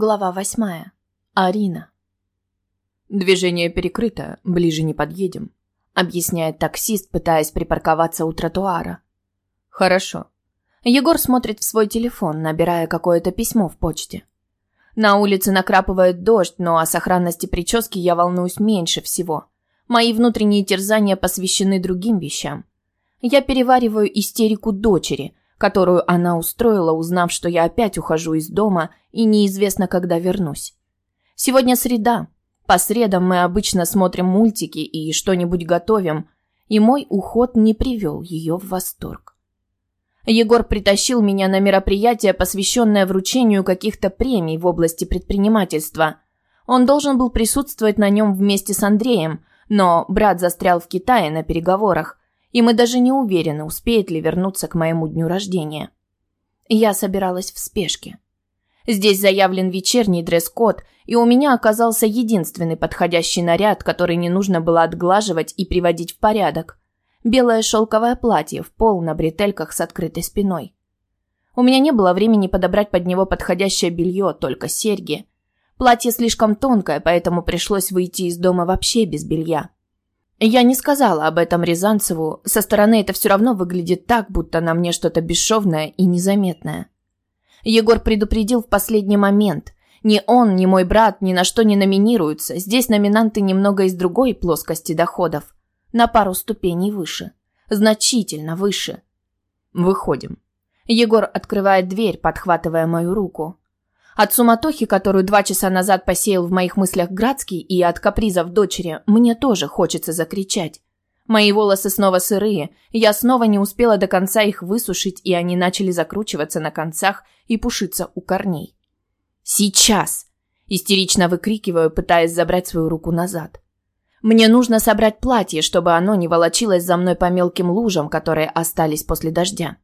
Глава восьмая. Арина. «Движение перекрыто, ближе не подъедем», — объясняет таксист, пытаясь припарковаться у тротуара. «Хорошо». Егор смотрит в свой телефон, набирая какое-то письмо в почте. На улице накрапывает дождь, но о сохранности прически я волнуюсь меньше всего. Мои внутренние терзания посвящены другим вещам. Я перевариваю истерику дочери, которую она устроила, узнав, что я опять ухожу из дома и неизвестно, когда вернусь. Сегодня среда. По средам мы обычно смотрим мультики и что-нибудь готовим, и мой уход не привел ее в восторг. Егор притащил меня на мероприятие, посвященное вручению каких-то премий в области предпринимательства. Он должен был присутствовать на нем вместе с Андреем, но брат застрял в Китае на переговорах, и мы даже не уверены, успеет ли вернуться к моему дню рождения. Я собиралась в спешке. Здесь заявлен вечерний дресс-код, и у меня оказался единственный подходящий наряд, который не нужно было отглаживать и приводить в порядок. Белое шелковое платье в пол на бретельках с открытой спиной. У меня не было времени подобрать под него подходящее белье, только серьги. Платье слишком тонкое, поэтому пришлось выйти из дома вообще без белья. Я не сказала об этом Рязанцеву, со стороны это все равно выглядит так, будто на мне что-то бесшовное и незаметное. Егор предупредил в последний момент. Ни он, ни мой брат ни на что не номинируются, здесь номинанты немного из другой плоскости доходов. На пару ступеней выше. Значительно выше. Выходим. Егор открывает дверь, подхватывая мою руку. От суматохи, которую два часа назад посеял в моих мыслях Градский, и от капризов дочери, мне тоже хочется закричать. Мои волосы снова сырые, я снова не успела до конца их высушить, и они начали закручиваться на концах и пушиться у корней. «Сейчас!» – истерично выкрикиваю, пытаясь забрать свою руку назад. «Мне нужно собрать платье, чтобы оно не волочилось за мной по мелким лужам, которые остались после дождя».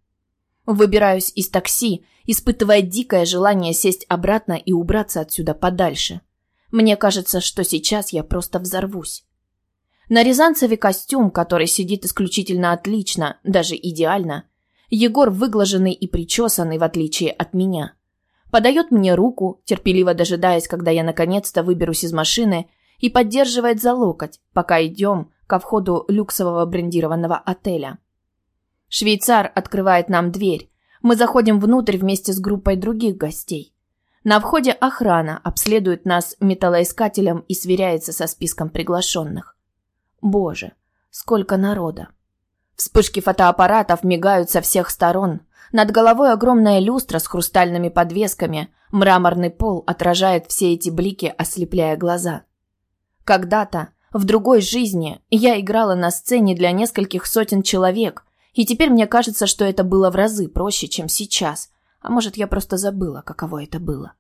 Выбираюсь из такси, испытывая дикое желание сесть обратно и убраться отсюда подальше. Мне кажется, что сейчас я просто взорвусь. На Рязанцеве костюм, который сидит исключительно отлично, даже идеально. Егор выглаженный и причесанный, в отличие от меня. Подает мне руку, терпеливо дожидаясь, когда я наконец-то выберусь из машины, и поддерживает за локоть, пока идем ко входу люксового брендированного отеля. Швейцар открывает нам дверь. Мы заходим внутрь вместе с группой других гостей. На входе охрана обследует нас металлоискателем и сверяется со списком приглашенных. Боже, сколько народа. Вспышки фотоаппаратов мигают со всех сторон. Над головой огромная люстра с хрустальными подвесками. Мраморный пол отражает все эти блики, ослепляя глаза. Когда-то, в другой жизни, я играла на сцене для нескольких сотен человек, и теперь мне кажется, что это было в разы проще, чем сейчас. А может, я просто забыла, каково это было.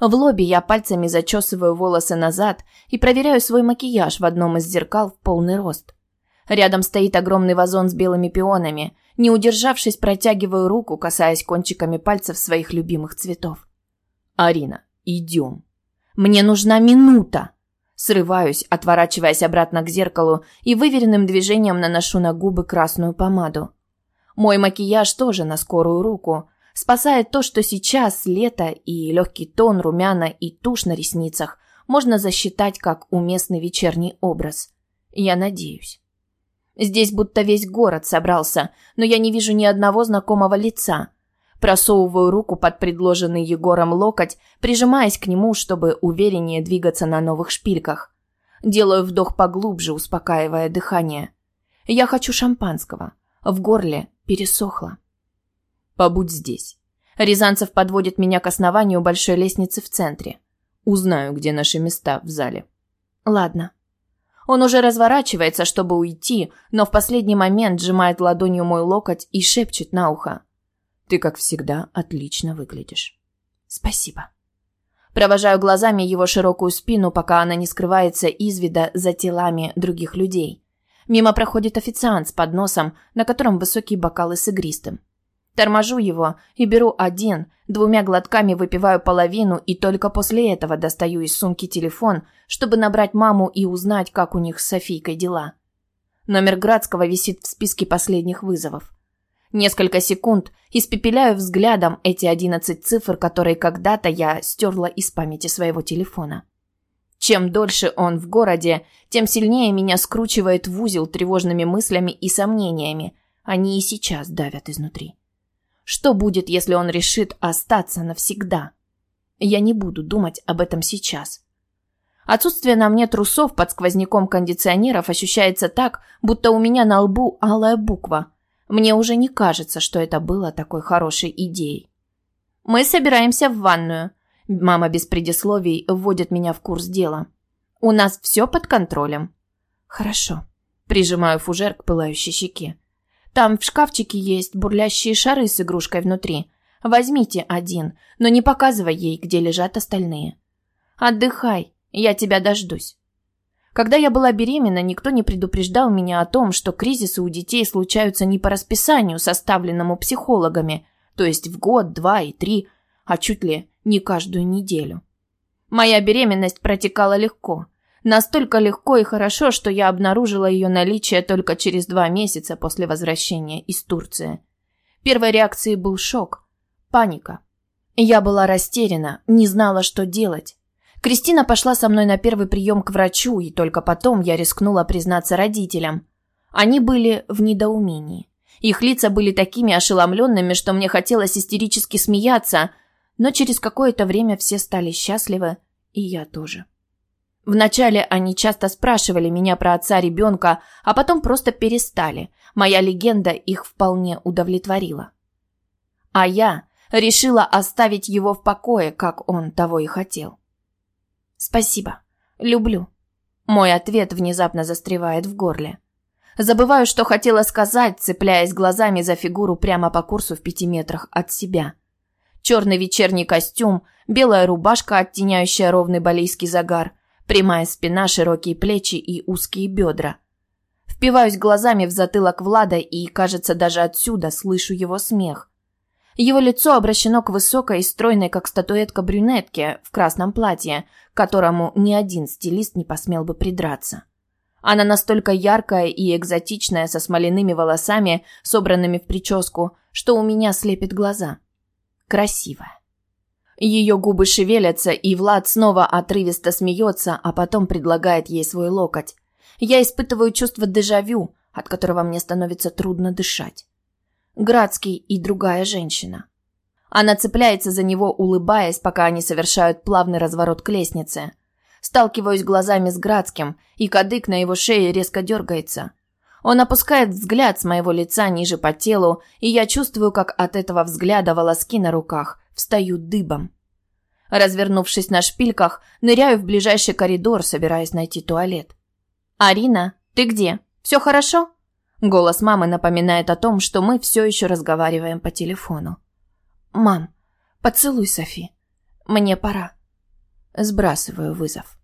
В лобби я пальцами зачесываю волосы назад и проверяю свой макияж в одном из зеркал в полный рост. Рядом стоит огромный вазон с белыми пионами. Не удержавшись, протягиваю руку, касаясь кончиками пальцев своих любимых цветов. «Арина, идем. Мне нужна минута!» Срываюсь, отворачиваясь обратно к зеркалу и выверенным движением наношу на губы красную помаду. Мой макияж тоже на скорую руку. Спасает то, что сейчас лето и легкий тон, румяна и тушь на ресницах можно засчитать как уместный вечерний образ. Я надеюсь. Здесь будто весь город собрался, но я не вижу ни одного знакомого лица. Просовываю руку под предложенный Егором локоть, прижимаясь к нему, чтобы увереннее двигаться на новых шпильках. Делаю вдох поглубже, успокаивая дыхание. Я хочу шампанского. В горле пересохло. Побудь здесь. Рязанцев подводит меня к основанию большой лестницы в центре. Узнаю, где наши места в зале. Ладно. Он уже разворачивается, чтобы уйти, но в последний момент сжимает ладонью мой локоть и шепчет на ухо. Ты, как всегда, отлично выглядишь. Спасибо. Провожаю глазами его широкую спину, пока она не скрывается из вида за телами других людей. Мимо проходит официант с подносом, на котором высокие бокалы с игристым. Торможу его и беру один, двумя глотками выпиваю половину и только после этого достаю из сумки телефон, чтобы набрать маму и узнать, как у них с Софийкой дела. Номер Градского висит в списке последних вызовов. Несколько секунд испепеляю взглядом эти одиннадцать цифр, которые когда-то я стерла из памяти своего телефона. Чем дольше он в городе, тем сильнее меня скручивает в узел тревожными мыслями и сомнениями. Они и сейчас давят изнутри. Что будет, если он решит остаться навсегда? Я не буду думать об этом сейчас. Отсутствие на мне трусов под сквозняком кондиционеров ощущается так, будто у меня на лбу алая буква. Мне уже не кажется, что это было такой хорошей идеей. Мы собираемся в ванную. Мама без предисловий вводит меня в курс дела. У нас все под контролем. Хорошо. Прижимаю фужер к пылающей щеке. Там в шкафчике есть бурлящие шары с игрушкой внутри. Возьмите один, но не показывай ей, где лежат остальные. Отдыхай, я тебя дождусь. Когда я была беременна, никто не предупреждал меня о том, что кризисы у детей случаются не по расписанию, составленному психологами, то есть в год, два и три, а чуть ли не каждую неделю. Моя беременность протекала легко. Настолько легко и хорошо, что я обнаружила ее наличие только через два месяца после возвращения из Турции. Первой реакцией был шок, паника. Я была растеряна, не знала, что делать. Кристина пошла со мной на первый прием к врачу, и только потом я рискнула признаться родителям. Они были в недоумении. Их лица были такими ошеломленными, что мне хотелось истерически смеяться, но через какое-то время все стали счастливы, и я тоже. Вначале они часто спрашивали меня про отца ребенка, а потом просто перестали. Моя легенда их вполне удовлетворила. А я решила оставить его в покое, как он того и хотел. Спасибо. Люблю. Мой ответ внезапно застревает в горле. Забываю, что хотела сказать, цепляясь глазами за фигуру прямо по курсу в пяти метрах от себя. Черный вечерний костюм, белая рубашка, оттеняющая ровный балийский загар, прямая спина, широкие плечи и узкие бедра. Впиваюсь глазами в затылок Влада и, кажется, даже отсюда слышу его смех. Его лицо обращено к высокой и стройной, как статуэтка брюнетке в красном платье, которому ни один стилист не посмел бы придраться. Она настолько яркая и экзотичная, со смоляными волосами, собранными в прическу, что у меня слепит глаза. Красивая. Ее губы шевелятся, и Влад снова отрывисто смеется, а потом предлагает ей свой локоть. Я испытываю чувство дежавю, от которого мне становится трудно дышать. Градский и другая женщина. Она цепляется за него, улыбаясь, пока они совершают плавный разворот к лестнице. Сталкиваюсь глазами с Градским, и кадык на его шее резко дергается. Он опускает взгляд с моего лица ниже по телу, и я чувствую, как от этого взгляда волоски на руках встают дыбом. Развернувшись на шпильках, ныряю в ближайший коридор, собираясь найти туалет. «Арина, ты где? Все хорошо?» Голос мамы напоминает о том, что мы все еще разговариваем по телефону. «Мам, поцелуй Софи. Мне пора». Сбрасываю вызов.